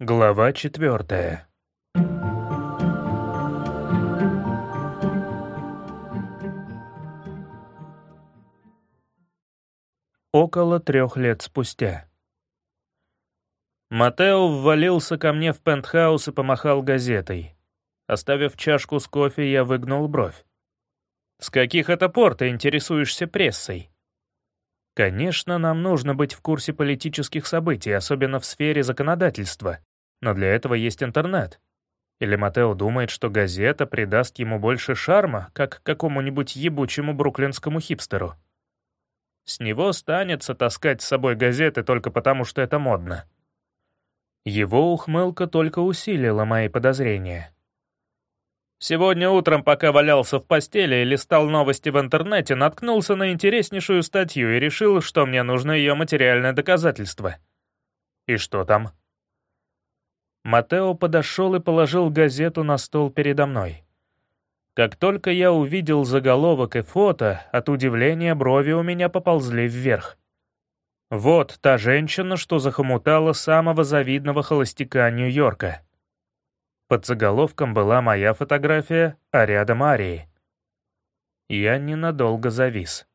Глава четвертая. Около трех лет спустя. Матео ввалился ко мне в пентхаус и помахал газетой. Оставив чашку с кофе, я выгнул бровь. «С каких это пор ты интересуешься прессой?» Конечно, нам нужно быть в курсе политических событий, особенно в сфере законодательства. Но для этого есть интернет. Или Матео думает, что газета придаст ему больше шарма, как какому-нибудь ебучему бруклинскому хипстеру. С него станется таскать с собой газеты только потому, что это модно. Его ухмылка только усилила мои подозрения. Сегодня утром, пока валялся в постели и листал новости в интернете, наткнулся на интереснейшую статью и решил, что мне нужно ее материальное доказательство. И что там? Матео подошел и положил газету на стол передо мной. Как только я увидел заголовок и фото, от удивления брови у меня поползли вверх. Вот та женщина, что захомутала самого завидного холостяка Нью-Йорка. Под заголовком была моя фотография, а рядом Арии. Я ненадолго завис.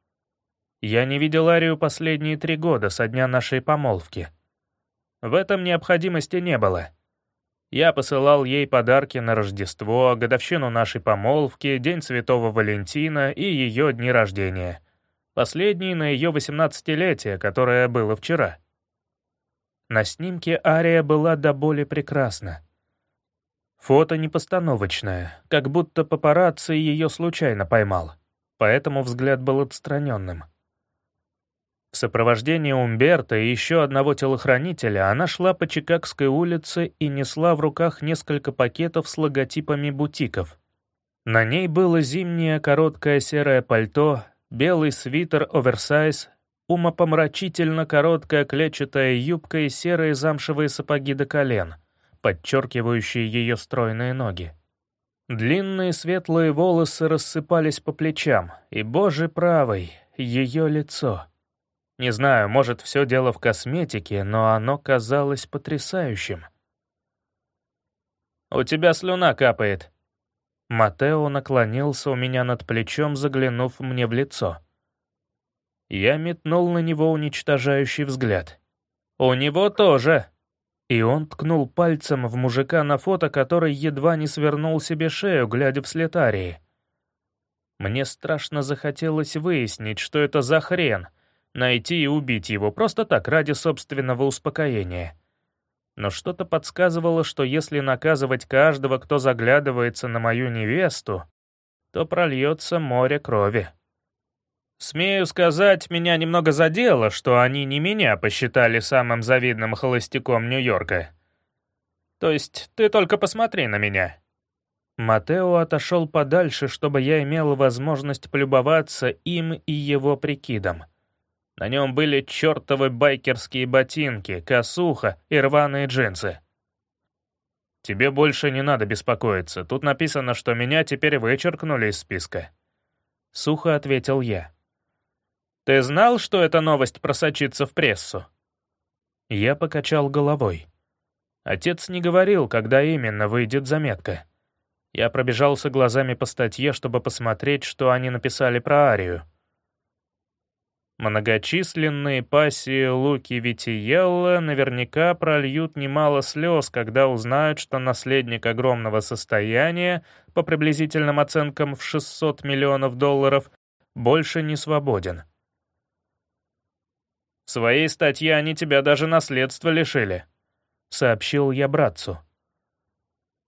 Я не видел Арию последние три года со дня нашей помолвки. В этом необходимости не было. Я посылал ей подарки на Рождество, годовщину нашей помолвки, День Святого Валентина и ее дни рождения. Последний на ее 18-летие, которое было вчера. На снимке Ария была до боли прекрасна. Фото непостановочное, как будто папарацци ее случайно поймал, поэтому взгляд был отстраненным. В сопровождении Умберта и еще одного телохранителя она шла по Чикагской улице и несла в руках несколько пакетов с логотипами бутиков. На ней было зимнее короткое серое пальто, белый свитер оверсайз, умопомрачительно короткая клетчатая юбка и серые замшевые сапоги до колен, подчеркивающие ее стройные ноги. Длинные светлые волосы рассыпались по плечам, и, боже правый, ее лицо — не знаю, может, все дело в косметике, но оно казалось потрясающим. «У тебя слюна капает». Матео наклонился у меня над плечом, заглянув мне в лицо. Я метнул на него уничтожающий взгляд. «У него тоже!» И он ткнул пальцем в мужика на фото, который едва не свернул себе шею, глядя вслед Арии. Мне страшно захотелось выяснить, что это за хрен — найти и убить его просто так, ради собственного успокоения. Но что-то подсказывало, что если наказывать каждого, кто заглядывается на мою невесту, то прольется море крови. Смею сказать, меня немного задело, что они не меня посчитали самым завидным холостяком Нью-Йорка. То есть ты только посмотри на меня. Матео отошел подальше, чтобы я имел возможность полюбоваться им и его прикидом. На нем были чертовы байкерские ботинки, косуха и рваные джинсы. «Тебе больше не надо беспокоиться. Тут написано, что меня теперь вычеркнули из списка». Сухо ответил я. «Ты знал, что эта новость просочится в прессу?» Я покачал головой. Отец не говорил, когда именно выйдет заметка. Я пробежался глазами по статье, чтобы посмотреть, что они написали про Арию. Многочисленные пассии Луки Витиелла наверняка прольют немало слез, когда узнают, что наследник огромного состояния, по приблизительным оценкам в 600 миллионов долларов, больше не свободен. «В своей статье они тебя даже наследства лишили», — сообщил я братцу.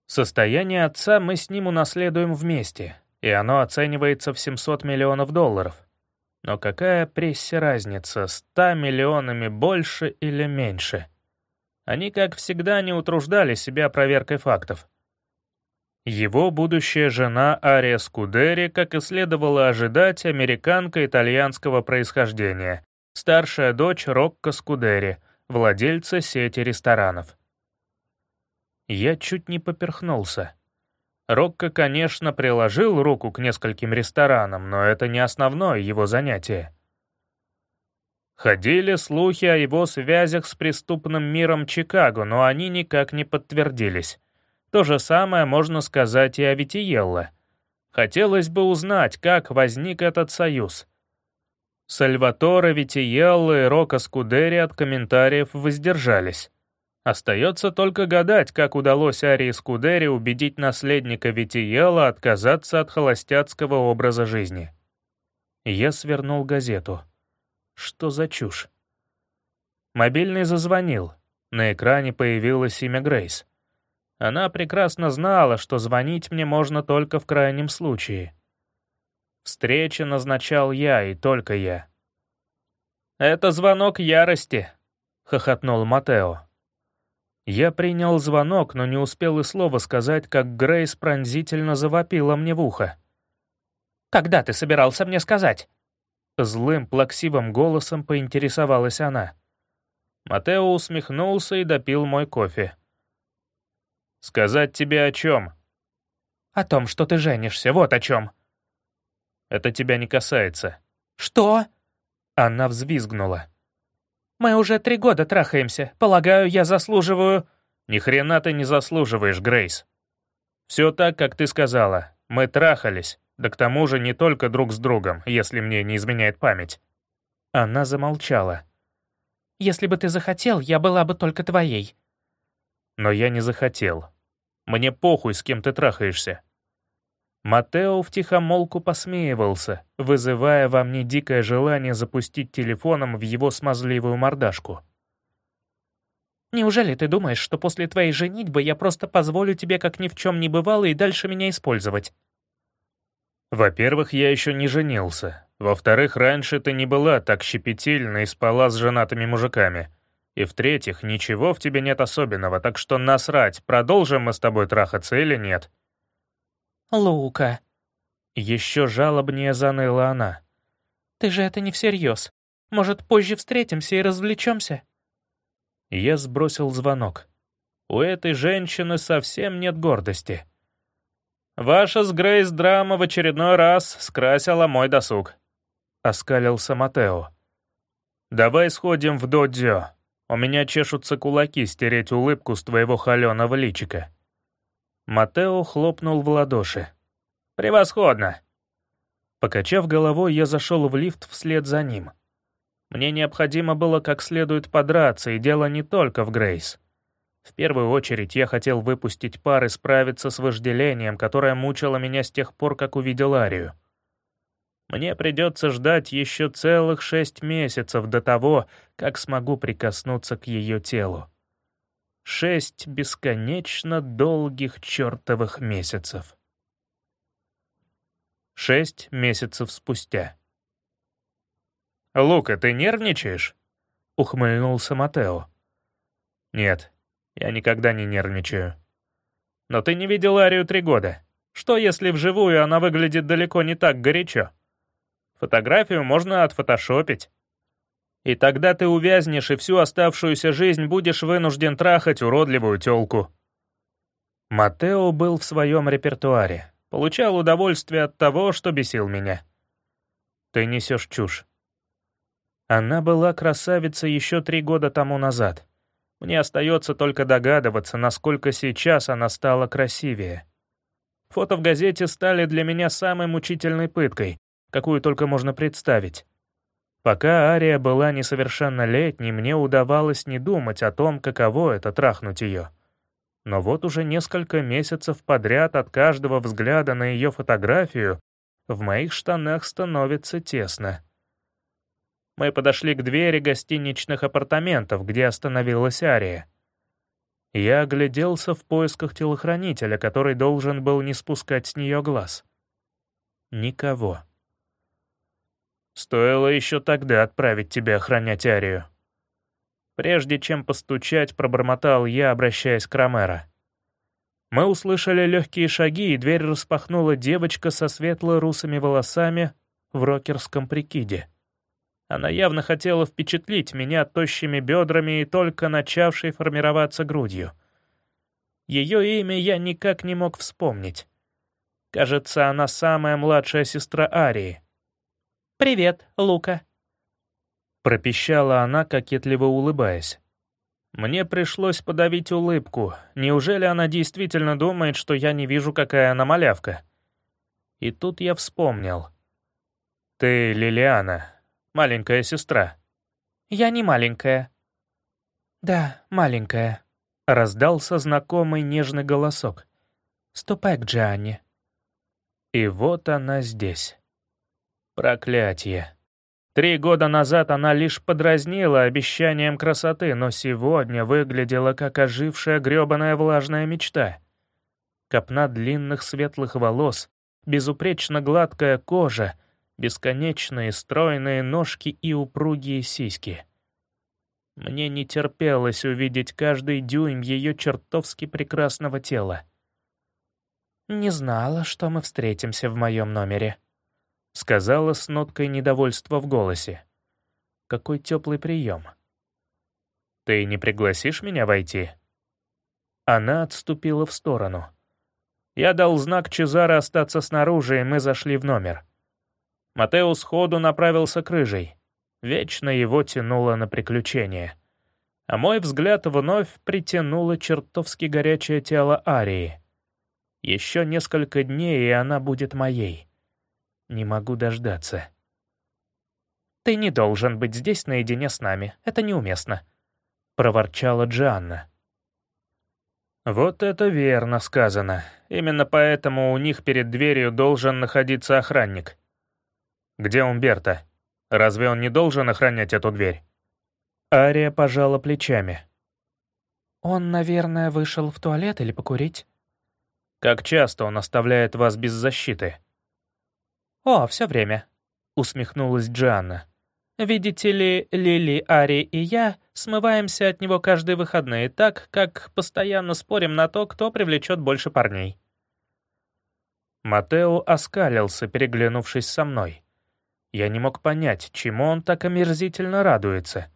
Состояние отца мы с ним унаследуем вместе, и оно оценивается в 700 миллионов долларов. Но какая прессе разница, ста миллионами больше или меньше? Они, как всегда, не утруждали себя проверкой фактов. Его будущая жена Ария Скудери, как и следовало ожидать, американка итальянского происхождения, старшая дочь Рокко Скудери, владельца сети ресторанов. Я чуть не поперхнулся. Рокко, конечно, приложил руку к нескольким ресторанам, но это не основное его занятие. Ходили слухи о его связях с преступным миром Чикаго, но они никак не подтвердились. То же самое можно сказать и о Витиелло. Хотелось бы узнать, как возник этот союз. Сальваторе Витиелло и Рока Скудери от комментариев воздержались. Остается только гадать, как удалось Арии Скудери убедить наследника Витиелла отказаться от холостяцкого образа жизни. Я свернул газету. Что за чушь? Мобильный зазвонил. На экране появилось имя Грейс. Она прекрасно знала, что звонить мне можно только в крайнем случае. Встречи назначал я и только я. «Это звонок ярости», — хохотнул Матео. Я принял звонок, но не успел и слова сказать, как Грейс пронзительно завопила мне в ухо. «Когда ты собирался мне сказать?» Злым, плаксивым голосом поинтересовалась она. Матео усмехнулся и допил мой кофе. «Сказать тебе о чем?» «О том, что ты женишься, вот о чем». «Это тебя не касается». «Что?» Она взвизгнула. «Мы уже три года трахаемся. Полагаю, я заслуживаю...» «Ни хрена ты не заслуживаешь, Грейс. Все так, как ты сказала. Мы трахались. Да к тому же не только друг с другом, если мне не изменяет память». Она замолчала. «Если бы ты захотел, я была бы только твоей». «Но я не захотел. Мне похуй, с кем ты трахаешься». Матео втихомолку посмеивался, вызывая во мне дикое желание запустить телефоном в его смазливую мордашку. «Неужели ты думаешь, что после твоей женитьбы я просто позволю тебе как ни в чем не бывало и дальше меня использовать?» «Во-первых, я еще не женился. Во-вторых, раньше ты не была так щепетильна и спала с женатыми мужиками. И в-третьих, ничего в тебе нет особенного, так что насрать, продолжим мы с тобой трахаться или нет». «Лука». Еще жалобнее заныла она. «Ты же это не всерьез. Может, позже встретимся и развлечемся?» Я сбросил звонок. У этой женщины совсем нет гордости. «Ваша с Грейс драма в очередной раз скрасила мой досуг», — оскалился Матео. «Давай сходим в додзё. У меня чешутся кулаки стереть улыбку с твоего холёного личика». Матео хлопнул в ладоши. «Превосходно!» Покачав головой, я зашел в лифт вслед за ним. Мне необходимо было как следует подраться, и дело не только в Грейс. В первую очередь я хотел выпустить пар и справиться с вожделением, которое мучило меня с тех пор, как увидел Арию. Мне придется ждать еще целых шесть месяцев до того, как смогу прикоснуться к ее телу. Шесть бесконечно долгих чертовых месяцев. Шесть месяцев спустя. «Лука, ты нервничаешь?» — ухмыльнулся Матео. «Нет, я никогда не нервничаю. Но ты не видел Арию три года. Что, если вживую она выглядит далеко не так горячо? Фотографию можно отфотошопить. И тогда ты увязнешь и всю оставшуюся жизнь будешь вынужден трахать уродливую тёлку. Матео был в своем репертуаре. Получал удовольствие от того, что бесил меня. Ты несешь чушь. Она была красавицей еще три года тому назад. Мне остается только догадываться, насколько сейчас она стала красивее. Фото в газете стали для меня самой мучительной пыткой, какую только можно представить. Пока Ария была несовершеннолетней, мне удавалось не думать о том, каково это трахнуть ее. Но вот уже несколько месяцев подряд от каждого взгляда на ее фотографию в моих штанах становится тесно. Мы подошли к двери гостиничных апартаментов, где остановилась Ария. Я огляделся в поисках телохранителя, который должен был не спускать с нее глаз. Никого. Стоило еще тогда отправить тебя охранять Арию. Прежде чем постучать, пробормотал я, обращаясь к Ромеро. Мы услышали легкие шаги, и дверь распахнула девочка со светло-русыми волосами в рокерском прикиде. Она явно хотела впечатлить меня тощими бедрами и только начавшей формироваться грудью. Ее имя я никак не мог вспомнить. Кажется, она самая младшая сестра Арии. «Привет, Лука». Пропищала она, кокетливо улыбаясь. Мне пришлось подавить улыбку. Неужели она действительно думает, что я не вижу, какая она малявка? И тут я вспомнил. «Ты Лилиана, маленькая сестра». «Я не маленькая». «Да, маленькая», — раздался знакомый нежный голосок. «Ступай к Джианне». И вот она здесь. Проклятие. Три года назад она лишь подразнила обещанием красоты, но сегодня выглядела как ожившая грёбаная влажная мечта. Копна длинных светлых волос, безупречно гладкая кожа, бесконечные стройные ножки и упругие сиськи. Мне не терпелось увидеть каждый дюйм ее чертовски прекрасного тела. «Не знала, что мы встретимся в моем номере», — сказала с ноткой недовольства в голосе. «Какой теплый прием». «Ты не пригласишь меня войти?» Она отступила в сторону. Я дал знак Чезаро остаться снаружи, и мы зашли в номер. Матео сходу направился к рыжей. Вечно его тянуло на приключения. А мой взгляд вновь притянуло чертовски горячее тело Арии. Еще несколько дней, и она будет моей. Не могу дождаться. «Ты не должен быть здесь наедине с нами. Это неуместно», — проворчала Джанна. «Вот это верно сказано. Именно поэтому у них перед дверью должен находиться охранник. Где Умберто? Разве он не должен охранять эту дверь?» Ария пожала плечами. «Он, наверное, вышел в туалет или покурить?» «Как часто он оставляет вас без защиты?» «О, все время», — усмехнулась Джанна. «Видите ли, Лили, Ари и я смываемся от него каждые выходные так, как постоянно спорим на то, кто привлечет больше парней». Матео оскалился, переглянувшись со мной. Я не мог понять, чему он так омерзительно радуется.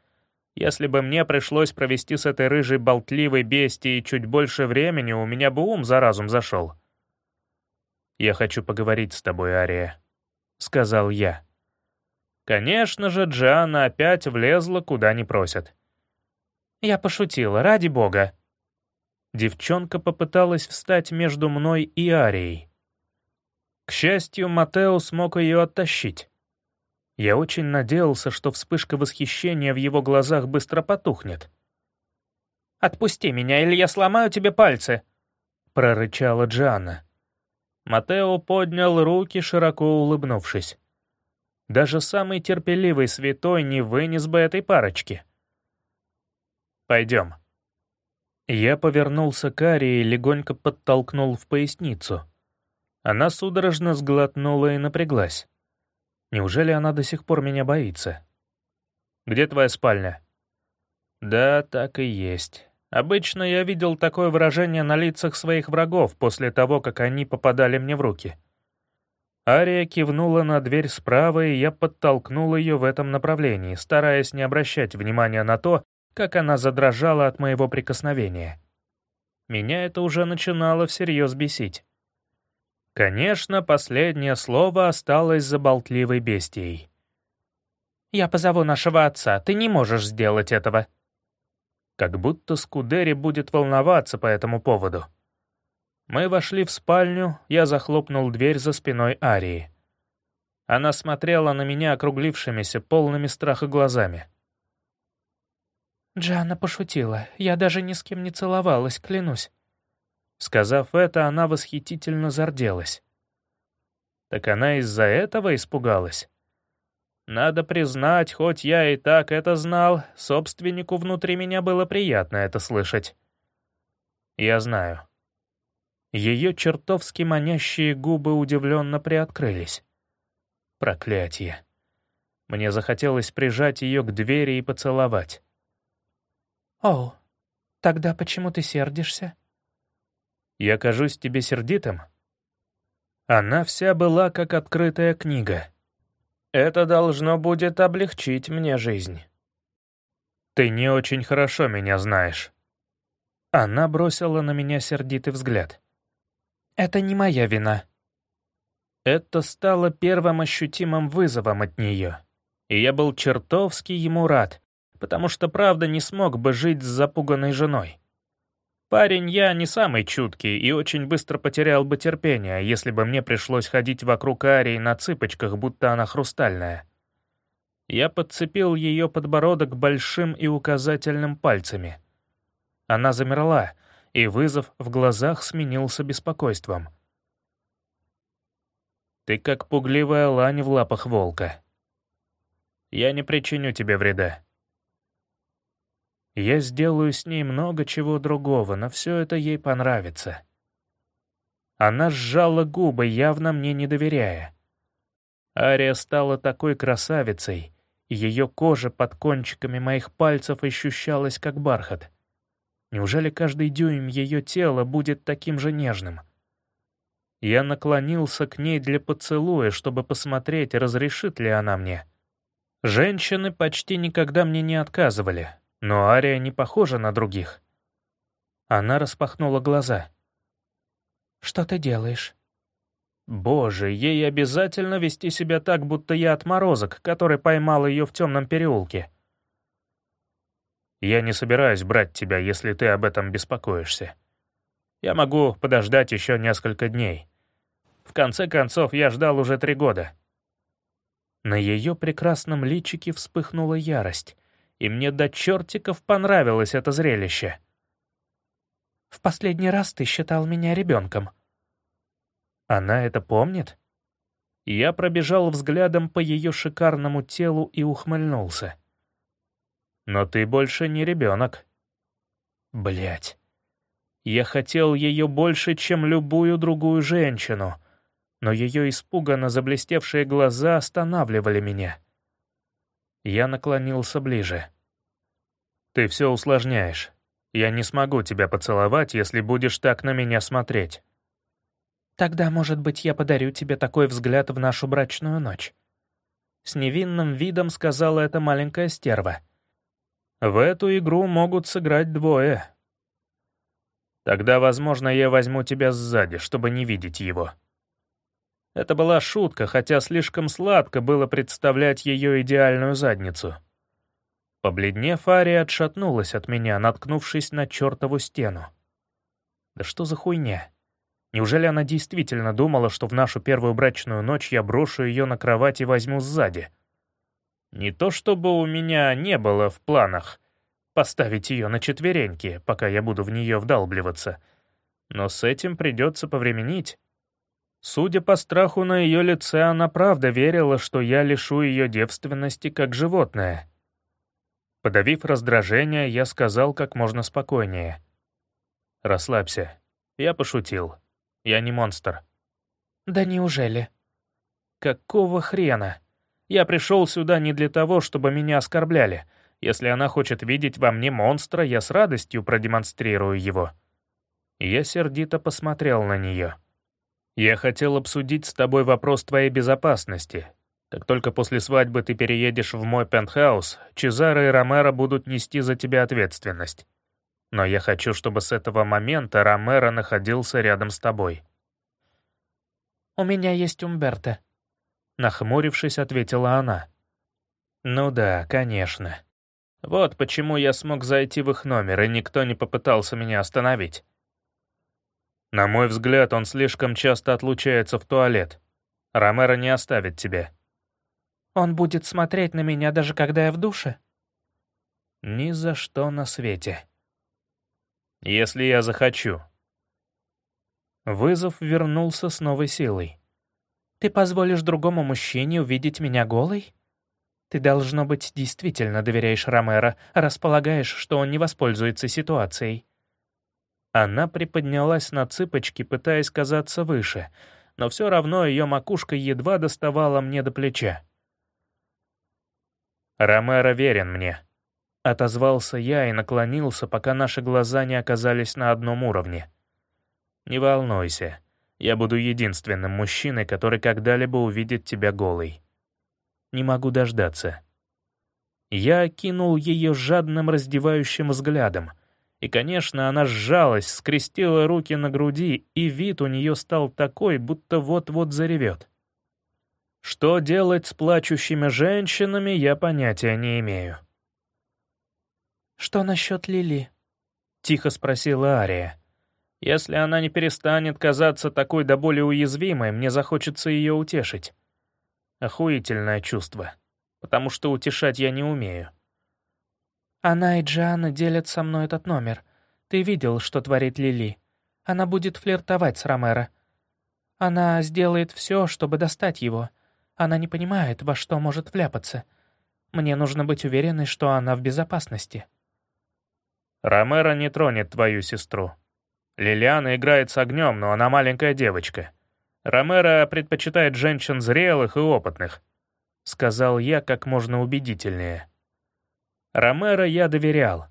Если бы мне пришлось провести с этой рыжей болтливой бестией чуть больше времени, у меня бы ум за разум зашел. «Я хочу поговорить с тобой, Ария», — сказал я. Конечно же, Джианна опять влезла, куда не просят. Я пошутила, ради бога. Девчонка попыталась встать между мной и Арией. К счастью, Матео смог ее оттащить. Я очень надеялся, что вспышка восхищения в его глазах быстро потухнет. «Отпусти меня, или я сломаю тебе пальцы!» — прорычала Джианна. Матео поднял руки, широко улыбнувшись. Даже самый терпеливый святой не вынес бы этой парочки. «Пойдем». Я повернулся к Арии и легонько подтолкнул в поясницу. Она судорожно сглотнула и напряглась. Неужели она до сих пор меня боится? «Где твоя спальня?» «Да, так и есть. Обычно я видел такое выражение на лицах своих врагов после того, как они попадали мне в руки. Ария кивнула на дверь справа, и я подтолкнул ее в этом направлении, стараясь не обращать внимания на то, как она задрожала от моего прикосновения. Меня это уже начинало всерьез бесить. Конечно, последнее слово осталось за болтливой бестией. «Я позову нашего отца, ты не можешь сделать этого», как будто Скудери будет волноваться по этому поводу. Мы вошли в спальню, я захлопнул дверь за спиной Арии. Она смотрела на меня округлившимися, полными страха глазами. «Джанна пошутила. Я даже ни с кем не целовалась, клянусь». Сказав это, она восхитительно зарделась. Так она из-за этого испугалась. Надо признать, хоть я и так это знал, собственнику внутри меня было приятно это слышать. Я знаю. Ее чертовски манящие губы удивленно приоткрылись. Проклятие. Мне захотелось прижать ее к двери и поцеловать. «О, тогда почему ты сердишься?» «Я кажусь тебе сердитым?» Она вся была как открытая книга. Это должно будет облегчить мне жизнь. Ты не очень хорошо меня знаешь. Она бросила на меня сердитый взгляд. Это не моя вина. Это стало первым ощутимым вызовом от нее. И я был чертовски ему рад, потому что правда не смог бы жить с запуганной женой. Парень я не самый чуткий и очень быстро потерял бы терпение, если бы мне пришлось ходить вокруг Арии на цыпочках, будто она хрустальная. Я подцепил ее подбородок большим и указательным пальцами. Она замерла, и вызов в глазах сменился беспокойством. «Ты как пугливая лань в лапах волка. Я не причиню тебе вреда. Я сделаю с ней много чего другого, но все это ей понравится». Она сжала губы, явно мне не доверяя. Ария стала такой красавицей, ее кожа под кончиками моих пальцев ощущалась как бархат. Неужели каждый дюйм ее тела будет таким же нежным? Я наклонился к ней для поцелуя, чтобы посмотреть, разрешит ли она мне. Женщины почти никогда мне не отказывали, но Ария не похожа на других. Она распахнула глаза. «Что ты делаешь?» Боже, ей обязательно вести себя так, будто я отморозок, который поймал ее в темном переулке. Я не собираюсь брать тебя, если ты об этом беспокоишься. Я могу подождать еще несколько дней. В конце концов, я ждал уже три года. На ее прекрасном личике вспыхнула ярость, и мне до чертиков понравилось это зрелище. «В последний раз ты считал меня ребенком», она это помнит? Я пробежал взглядом по ее шикарному телу и ухмыльнулся. Но ты больше не ребенок. Блять. Я хотел ее больше, чем любую другую женщину, но ее испуганно заблестевшие глаза останавливали меня. Я наклонился ближе. «Ты все усложняешь. Я не смогу тебя поцеловать, если будешь так на меня смотреть». Тогда, может быть, я подарю тебе такой взгляд в нашу брачную ночь». С невинным видом сказала эта маленькая стерва. «В эту игру могут сыграть двое». «Тогда, возможно, я возьму тебя сзади, чтобы не видеть его». Это была шутка, хотя слишком сладко было представлять ее идеальную задницу. Побледнев, Ария отшатнулась от меня, наткнувшись на чертову стену. «Да что за хуйня?» Неужели она действительно думала, что в нашу первую брачную ночь я брошу ее на кровать и возьму сзади? Не то чтобы у меня не было в планах поставить ее на четвереньки, пока я буду в нее вдалбливаться, но с этим придется повременить. Судя по страху на ее лице, она правда верила, что я лишу ее девственности как животное. Подавив раздражение, я сказал как можно спокойнее. «Расслабься. Я пошутил. Я не монстр». «Да неужели?» «Какого хрена? Я пришел сюда не для того, чтобы меня оскорбляли. Если она хочет видеть во мне монстра, я с радостью продемонстрирую его». Я сердито посмотрел на нее. «Я хотел обсудить с тобой вопрос твоей безопасности. Как только после свадьбы ты переедешь в мой пентхаус, Чезаро и Ромеро будут нести за тебя ответственность. Но я хочу, чтобы с этого момента Ромеро находился рядом с тобой». «У меня есть Умберто», — нахмурившись, ответила она. «Ну да, конечно. Вот почему я смог зайти в их номер, и никто не попытался меня остановить. На мой взгляд, он слишком часто отлучается в туалет. Ромеро не оставит тебя». «Он будет смотреть на меня, даже когда я в душе?» «Ни за что на свете», если я захочу». Вызов вернулся с новой силой. «Ты позволишь другому мужчине увидеть меня голой? Ты, должно быть, действительно доверяешь Ромеро, располагаешь, что он не воспользуется ситуацией». Она приподнялась на цыпочки, пытаясь казаться выше, но все равно ее макушка едва доставала мне до плеча. «Ромеро верен мне», Отозвался я и наклонился, пока наши глаза не оказались на одном уровне. «Не волнуйся, я буду единственным мужчиной, который когда-либо увидит тебя голой. Не могу дождаться». Я окинул ее жадным раздевающим взглядом, и, конечно, она сжалась, скрестила руки на груди, и вид у нее стал такой, будто вот-вот заревет. Что делать с плачущими женщинами, я понятия не имею. «Что насчет Лили?» — тихо спросила Ария. «Если она не перестанет казаться такой до боли уязвимой, мне захочется ее утешить. Охуительное чувство, потому что утешать я не умею». «Она и Джиана делят со мной этот номер. Ты видел, что творит Лили. Она будет флиртовать с Ромеро. Она сделает все, чтобы достать его. Она не понимает, во что может вляпаться. Мне нужно быть уверенной, что она в безопасности». «Ромеро не тронет твою сестру. Лилиана играет с огнем, но она маленькая девочка. Ромеро предпочитает женщин зрелых и опытных», — сказал я как можно убедительнее. Ромеро я доверял.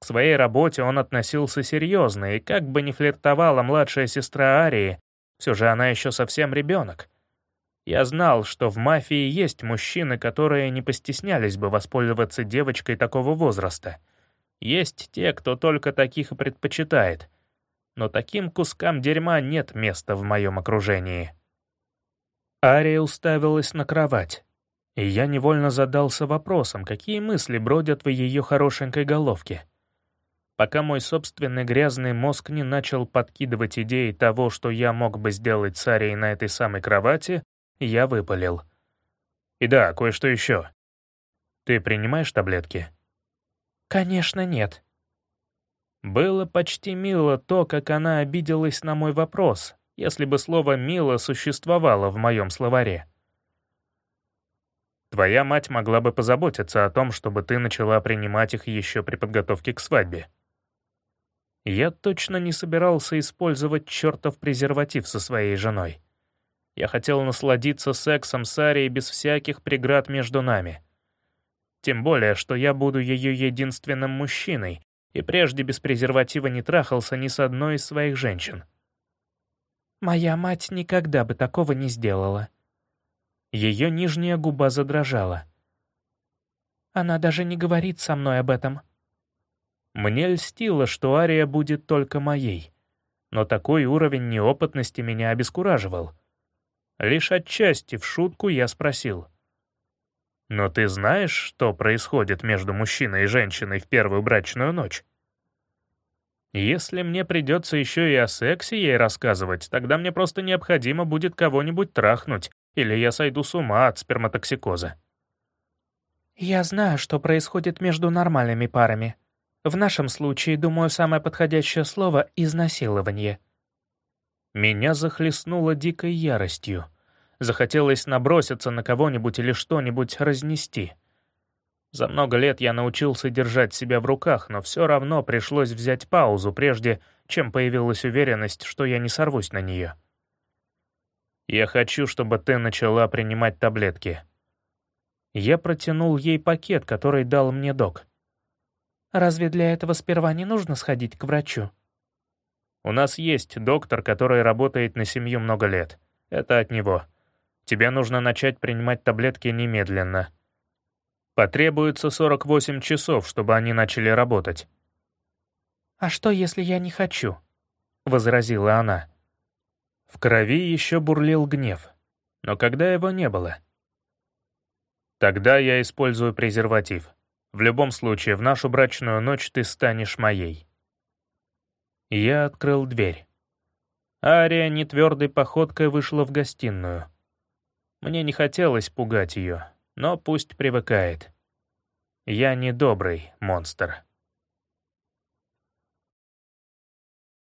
К своей работе он относился серьезно, и как бы ни флиртовала младшая сестра Арии, все же она еще совсем ребенок. Я знал, что в мафии есть мужчины, которые не постеснялись бы воспользоваться девочкой такого возраста — есть те, кто только таких и предпочитает. Но таким кускам дерьма нет места в моем окружении. Ария уставилась на кровать, и я невольно задался вопросом, какие мысли бродят в ее хорошенькой головке. Пока мой собственный грязный мозг не начал подкидывать идеи того, что я мог бы сделать с Арией на этой самой кровати, я выпалил. «И да, кое-что еще. Ты принимаешь таблетки?» «Конечно, нет». Было почти мило то, как она обиделась на мой вопрос, если бы слово «мило» существовало в моем словаре. Твоя мать могла бы позаботиться о том, чтобы ты начала принимать их еще при подготовке к свадьбе. Я точно не собирался использовать чертов презерватив со своей женой. Я хотел насладиться сексом с Арией без всяких преград между нами — тем более, что я буду ее единственным мужчиной, и прежде без презерватива не трахался ни с одной из своих женщин. Моя мать никогда бы такого не сделала. Ее нижняя губа задрожала. Она даже не говорит со мной об этом. Мне льстило, что Ария будет только моей, но такой уровень неопытности меня обескураживал. Лишь отчасти в шутку я спросил — но ты знаешь, что происходит между мужчиной и женщиной в первую брачную ночь? Если мне придется еще и о сексе ей рассказывать, тогда мне просто необходимо будет кого-нибудь трахнуть, или я сойду с ума от сперматоксикоза. Я знаю, что происходит между нормальными парами. В нашем случае, думаю, самое подходящее слово — изнасилование. Меня захлестнуло дикой яростью — Захотелось наброситься на кого-нибудь или что-нибудь разнести. За много лет я научился держать себя в руках, но все равно пришлось взять паузу, прежде чем появилась уверенность, что я не сорвусь на нее. «Я хочу, чтобы ты начала принимать таблетки». Я протянул ей пакет, который дал мне док. «Разве для этого сперва не нужно сходить к врачу?» «У нас есть доктор, который работает на семью много лет. Это от него. Тебе нужно начать принимать таблетки немедленно. Потребуется 48 часов, чтобы они начали работать». «А что, если я не хочу?» — возразила она. В крови еще бурлил гнев, но когда его не было? «Тогда я использую презерватив. В любом случае, в нашу брачную ночь ты станешь моей». Я открыл дверь. Ария нетвердой походкой вышла в гостиную. Мне не хотелось пугать ее, но пусть привыкает. Я не добрый монстр.